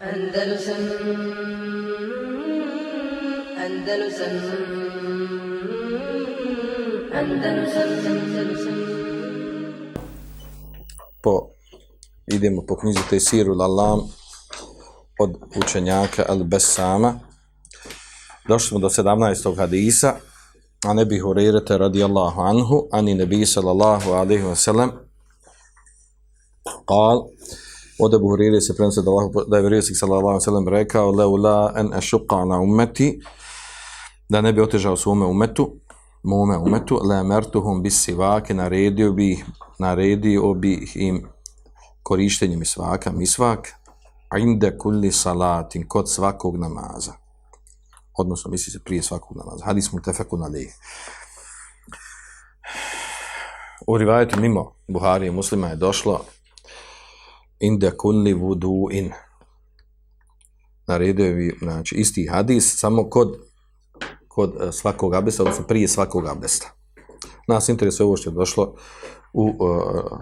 Andalusam Andalusam Andalusam Andalusam po idemo po knjizi Tesiru Lalam od učenjaka Al Besama. Došli smo do 17. hadisa, a ne bih urirete radijallahu anhu, ani nebi sallallahu alaihi wa sallam, قال od Abu Hurire se prenosi da, Allah, da je vjerovjesnik sallallahu alaihi wa sallam rekao, leula en ashqa na umeti, da ne bi otežao svome umetu, mome umetu, le amertuhum bis sivake, naredio bi, naredio bi im korištenje misvaka, misvak, inde kulli salatin, kod svakog namaza. Odnosno, misli se prije svakog namaza. Hadis mu tefeku na lih. U rivajetu mimo Buhari i muslima je došlo inde kulli vudu'in. Naredio je znači, isti hadis, samo kod, kod e, svakog abdesta, odnosno prije svakog abdesta. Nas interesuje ovo što je došlo u uh,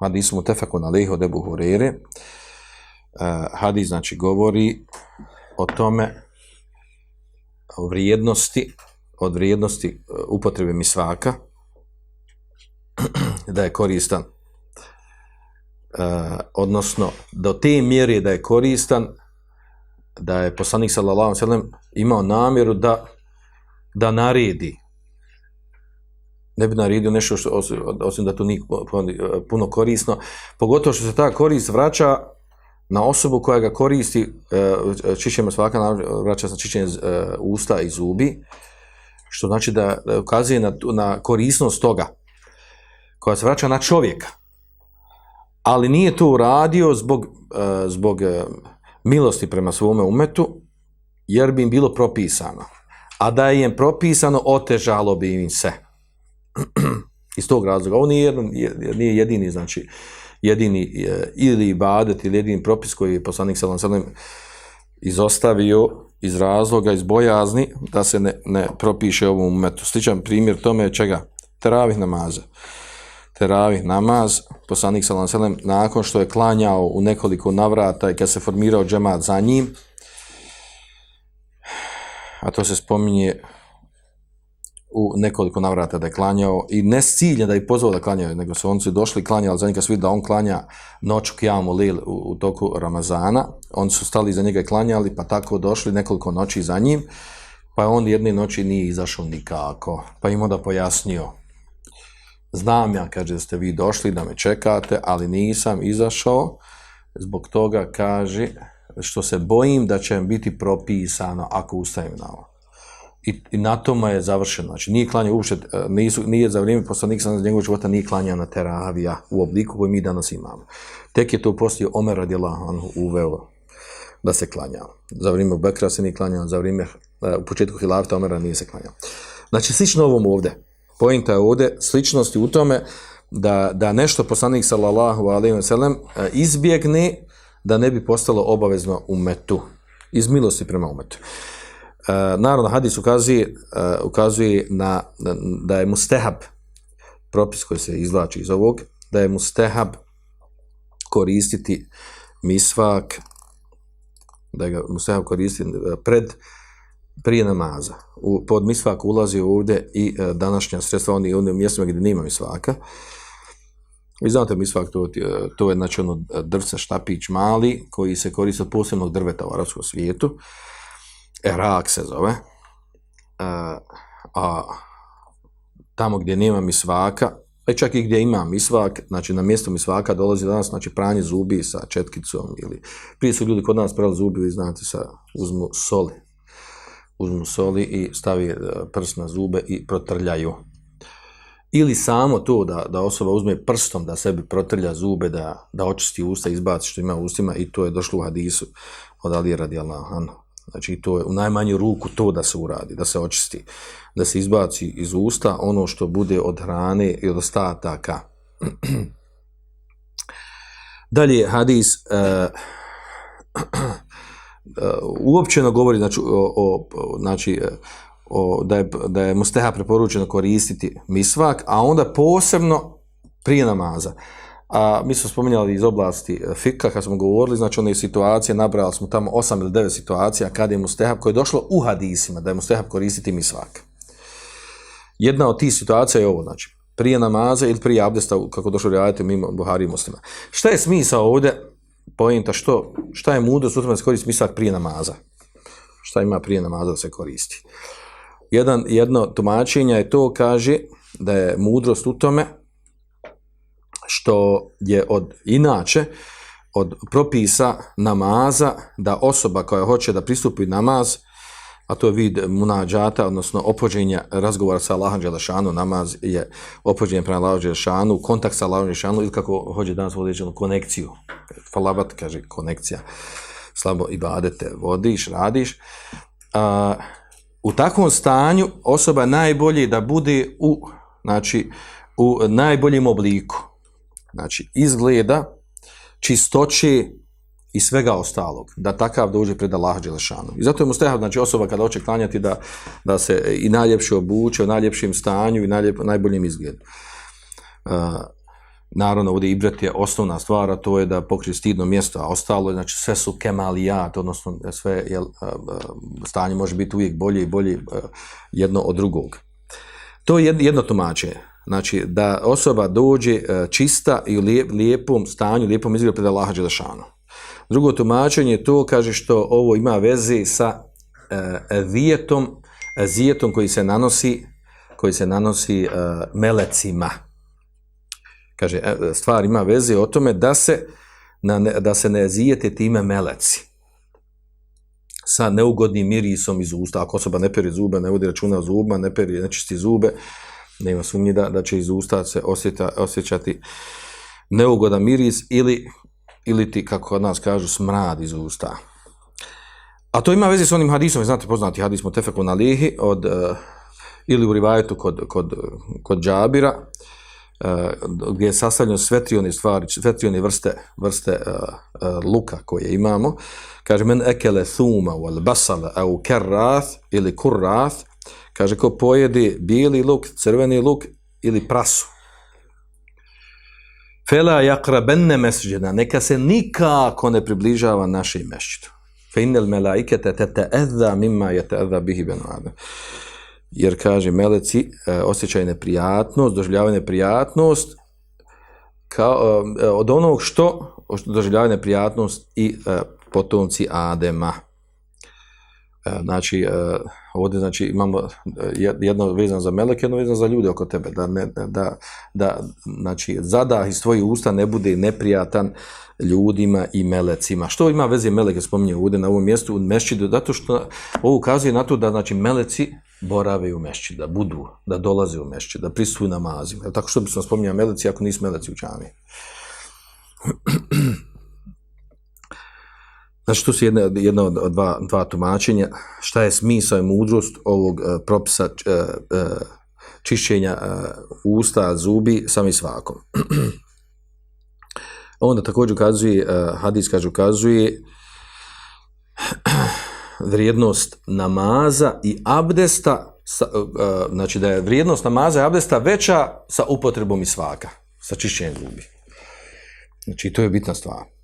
hadisu mu tefeku od Ebu Hurere. Uh, e, hadis znači govori o tome o vrijednosti od vrijednosti upotrebe misvaka da je koristan uh, odnosno do te mjere da je koristan da je poslanik sallallahu alejhi ve sellem imao namjeru da da naredi ne bi naredio nešto što, osim da to nije puno korisno, pogotovo što se ta korist vraća na osobu koja ga koristi, eh, uh, čišćenje svaka vraća se čišćenje uh, usta i zubi, što znači da ukazuje na, na korisnost toga, koja se vraća na čovjeka. Ali nije to uradio zbog, e, zbog e, milosti prema svome umetu, jer bi im bilo propisano. A da je im propisano, otežalo bi im se iz tog razloga. Ovo nije, nije jedini, znači, jedini e, ili ibadet ili jedini propis koji je poslanik Salam Salam izostavio iz razloga, iz bojazni, da se ne, ne propiše ovom umetu. Sličan primjer tome je čega? Teravih namaza. Teravih namaz, poslanik Salam Salam, nakon što je klanjao u nekoliko navrata i kad se formirao džemat za njim, a to se spominje u nekoliko navrata da je klanjao i ne s ciljem da je pozvao da klanjaju, nego su oni su došli klanjali za njega svi da on klanja noću kijamu lil u, u toku Ramazana. Oni su stali za njega i klanjali, pa tako došli nekoliko noći za njim, pa on jedne noći nije izašao nikako. Pa im onda pojasnio, znam ja, kaže, da ste vi došli da me čekate, ali nisam izašao, zbog toga kaže, što se bojim da će biti propisano ako ustajem na ovo i, i na tome je završeno. Znači, nije klanja uopšte, e, nisu, nije za vrijeme poslanika sa njegovog života nije klanja na teravija u obliku koji mi danas imamo. Tek je to poslije Omer radila uvelo uveo da se klanja. Za vrijeme Bekra se nije klanja, za vrijeme e, u početku Hilarta Omera nije se klanja. Znači, slično ovom ovdje. Pojenta je ovdje sličnosti u tome da, da nešto poslanik sallallahu alaihi wa sallam e, izbjegne da ne bi postalo obavezno umetu. Iz milosti prema umetu. E, naravno, hadis ukazuje, e, ukazuje na, da je mustehab, propis koji se izvlači iz ovog, da je mustehab koristiti misvak, da ga mustehab koristiti pred, prije namaza. U, pod misvak ulazi ovdje i e, današnja sredstva, oni ovdje u mjestima gdje nema misvaka. Vi znate misvak, to, e, to je znači ono drvce štapić mali, koji se koristi od posebnog drveta u arabskom svijetu. Erak se zove, a, a tamo gdje nema misvaka, a čak i gdje ima misvak, znači na mjesto misvaka dolazi danas znači pranje zubi sa četkicom ili prije su ljudi kod nas prali zubi, vi znate, sa, uzmu soli, uzmu soli i stavi e, prst na zube i protrljaju. Ili samo to da, da osoba uzme prstom da sebi protrlja zube, da, da očisti usta, izbaci što ima u ustima i to je došlo u hadisu od Ali radi Allah. Znači, to je u najmanju ruku to da se uradi, da se očisti, da se izbaci iz usta ono što bude od hrane i od ostataka. Dalje, hadis uh, uopćeno govori znači, o, o, znači, o, da, je, da je musteha preporučeno koristiti misvak, a onda posebno prije namaza. A mi smo spominjali iz oblasti e, fika, kad smo govorili, znači one situacije, nabrali smo tamo osam ili devet situacija kad je mustehab, koje je došlo u hadisima, da je mustehab koristiti misvak. Jedna od tih situacija je ovo, znači, prije namaza ili prije abdesta, kako došlo raditi mimo Buhari i muslima. Šta je smisao ovdje, pojenta, što, šta je mudrost u tome da se koristi misak prije namaza? Šta ima prije namaza da se koristi? Jedan, jedno tumačenje je to, kaže, da je mudrost u tome što je od inače od propisa namaza da osoba koja hoće da pristupi namaz a to je vid munađata, odnosno opođenja razgovora sa Allahom Đelešanu, namaz je opođenje prema Allahom Đelešanu, kontakt sa Allahom Đelešanu ili kako hoće danas voditi konekciju. Falabat kaže konekcija. Slabo ibadete vodiš, radiš. A, u takvom stanju osoba najbolje da bude u, znači, u najboljem obliku. Znači, izgleda čistoće i svega ostalog, da takav dođe pred Allah Đelešanu. I zato je mu znači osoba kada hoće klanjati da, da se i najljepše obuče, u najljepšem stanju i najljep, najboljem izgledu. Uh, naravno, ovdje ibret je osnovna stvar, a to je da pokrije stidno mjesto, a ostalo znači sve su kemalijat, odnosno sve jel, uh, uh, stanje može biti uvijek bolje i bolje uh, jedno od drugog. To je jedno tumačenje. Znači, da osoba dođe uh, čista i u lijepom stanju, lijepom izgledu pred Allah Đelešanu. Drugo tumačenje to kaže što ovo ima veze sa e, zijetom, zijetom koji se nanosi koji se nanosi e, melecima. Kaže, e, stvar ima veze o tome da se, na, da se ne zijete time meleci sa neugodnim mirisom iz usta. Ako osoba ne peri zube, ne vodi računa o zubima, ne peri, ne čisti zube, nema sumnji da, da će iz usta se osjeta, osjećati neugodan miris ili ili ti, kako od nas kažu, smrad iz usta. A to ima veze s onim hadisom, znate poznati hadis Mutefeku na lihi, od, uh, ili u rivajetu kod, kod, kod džabira, uh, gdje je sastavljeno svetrioni stvari, svetrioni vrste, vrste uh, uh, luka koje imamo. Kaže, men ekele thuma wal basala au kerrath ili kurrath, kaže, ko pojedi bijeli luk, crveni luk ili prasu fela yaqrabanna mesđena, neka se nikako ne približava našoj mešćidu melaikete te te edha mimma yata'adha bihi banu adam. Jer kaže meleci e, osjećaju neprijatnost doživljavaju neprijatnost kao, e, e, od onog što doživljavaju neprijatnost i e, potomci Adema. E, znači e, ovdje znači imamo e, jedno vezano za meleke, jedno vezano za ljude oko tebe, da, ne, da, da znači, zadah iz tvojih usta ne bude neprijatan ljudima i melecima. Što ima veze meleke, spominje ovdje na ovom mjestu, u mešćidu, zato što ovo ukazuje na to da znači, meleci borave u mešći, da budu, da dolaze u mešći, da prisuju namazima. Tako što bi smo spominjali meleci ako nisu meleci u čami. Znači, tu su jedne, jedna od dva, dva tumačenja. Šta je smisao i mudrost ovog uh, propisa uh, uh, čišćenja uh, usta, zubi, sami svakom. Onda također ukazuje, uh, hadis kaže ukazuje vrijednost namaza i abdesta, sa, uh, znači da je vrijednost namaza i abdesta veća sa upotrebom i svaka, sa čišćenjem zubi. Znači, to je bitna stvar.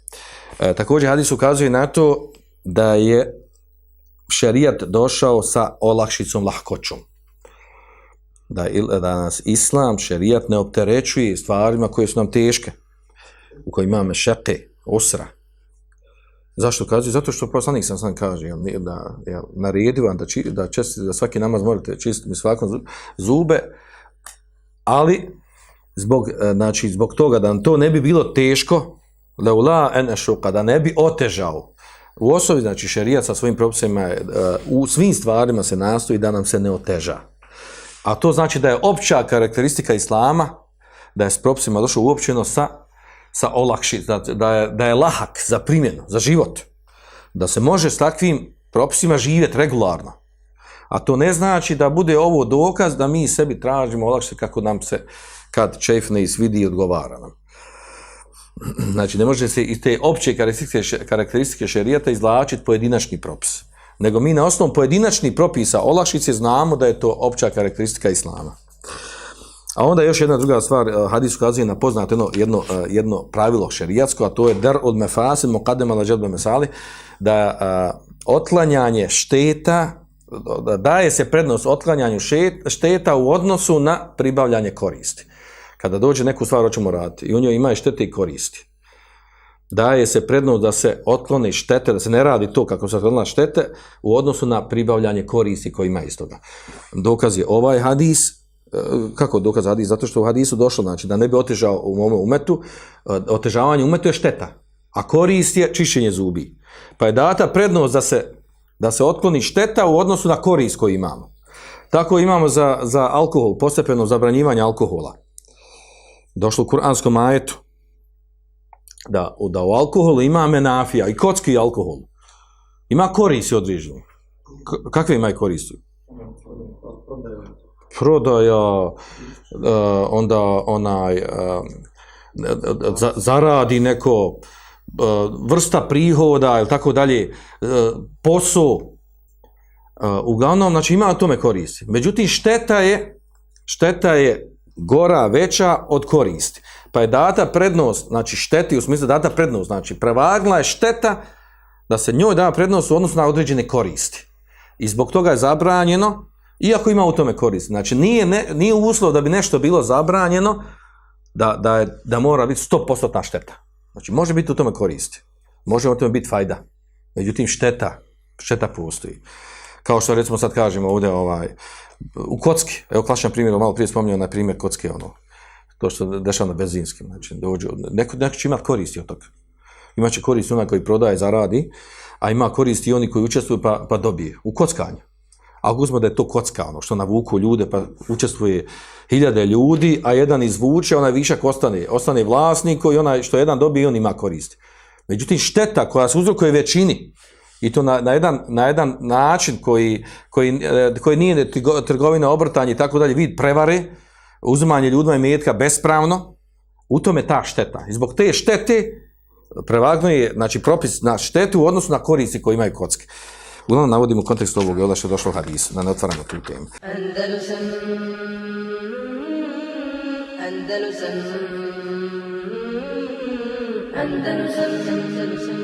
E, također hadis ukazuje na to da je šerijat došao sa olakšicom, lahkoćom. Da, da nas islam, šerijat ne opterećuje stvarima koje su nam teške, u kojima imamo šeke, osra. Zašto kaže? Zato što poslanik sam sam kaže, jel, da, jel, naredio vam da, či, da, česti, da svaki namaz morate čistiti mi svakom zube, ali zbog, e, znači, zbog toga da nam to ne bi bilo teško, leula en ešuka, da ne bi otežao. U osobi, znači, šerijat sa svojim propisima, e, u svim stvarima se nastoji da nam se ne oteža. A to znači da je opća karakteristika islama, da je s propisima došlo uopćeno sa, sa olakši, da, da, je, da je lahak za primjenu, za život. Da se može s takvim propisima živjeti regularno. A to ne znači da bude ovo dokaz da mi sebi tražimo olakše kako nam se kad čefne i i odgovara nam. Znači, ne može se iz te opće karakteristike, karakteristike šerijata izlačiti pojedinačni propis. Nego mi na osnovu pojedinačnih propisa olakšice znamo da je to opća karakteristika islama. A onda još jedna druga stvar, eh, hadis ukazuje na poznato jedno, jedno, eh, jedno pravilo šerijatsko, a to je dar od mefasin muqaddama la dželbe mesali, da a, otklanjanje šteta, da daje se prednost otklanjanju šteta u odnosu na pribavljanje koristi. Kada dođe neku stvar hoćemo raditi i u njoj ima i štete i koristi. Daje se prednost da se otkloni štete, da se ne radi to kako se otklonila štete u odnosu na pribavljanje koristi koji ima iz toga. Dokaz je ovaj hadis, e, kako dokaz hadis? Zato što u hadisu došlo, znači da ne bi otežao u mome umetu, e, otežavanje umetu je šteta, a korist je čišćenje zubi. Pa je data prednost da se, da se otkloni šteta u odnosu na korist koju imamo. Tako imamo za, za alkohol, postepeno zabranjivanje alkohola. Došlo u kuranskom ajetu da, da u alkoholu ima menafija i kocki alkohol. Ima koristi određenu. Kakve ima koristi? Prodaja, uh, onda onaj, uh, za, zaradi neko uh, vrsta prihoda ili tako dalje, uh, posao. Uh, uglavnom, znači ima tome koristi. Međutim, šteta je, šteta je gora veća od koristi. Pa je data prednost, znači šteti u smislu data prednost, znači prevagla je šteta da se njoj da prednost u odnosu na određene koristi. I zbog toga je zabranjeno, iako ima u tome koristi. Znači nije, ne, nije uslov da bi nešto bilo zabranjeno da, da, je, da mora biti 100% šteta. Znači može biti u tome koristi. Može u tome biti fajda. Međutim šteta, šteta postoji. Kao što recimo sad kažemo ovdje ovaj, u kocki, evo klasičan primjer, malo prije spominjao na primjer kocke, ono, to što dešava na benzinskim, znači, dođu, neko, neko će imati koristi od toga. Imaće koristi onaj koji prodaje, zaradi, a ima koristi i oni koji učestvuju pa, pa dobije, u kockanju. Ako uzmo da je to kocka, ono što navuku ljude, pa učestvuje hiljade ljudi, a jedan izvuče, onaj višak ostane, ostane vlasnik i onaj što jedan dobije, on ima koristi. Međutim, šteta koja se uzrokuje većini, i to na, na, jedan, na jedan način koji, koji, e, koji nije trgovina, obrtanje i tako dalje, vid prevare, uzimanje ljudima i metka bespravno, u tome ta šteta. I zbog te štete prevagno je znači, propis na štetu u odnosu na koristi koji imaju kocke. Uglavnom navodimo u kontekstu ovog, je što je došlo hadisu, da ne otvaramo tu temu. Andalusam, Andalusam, Andalusam, Andalusam, Andalusam,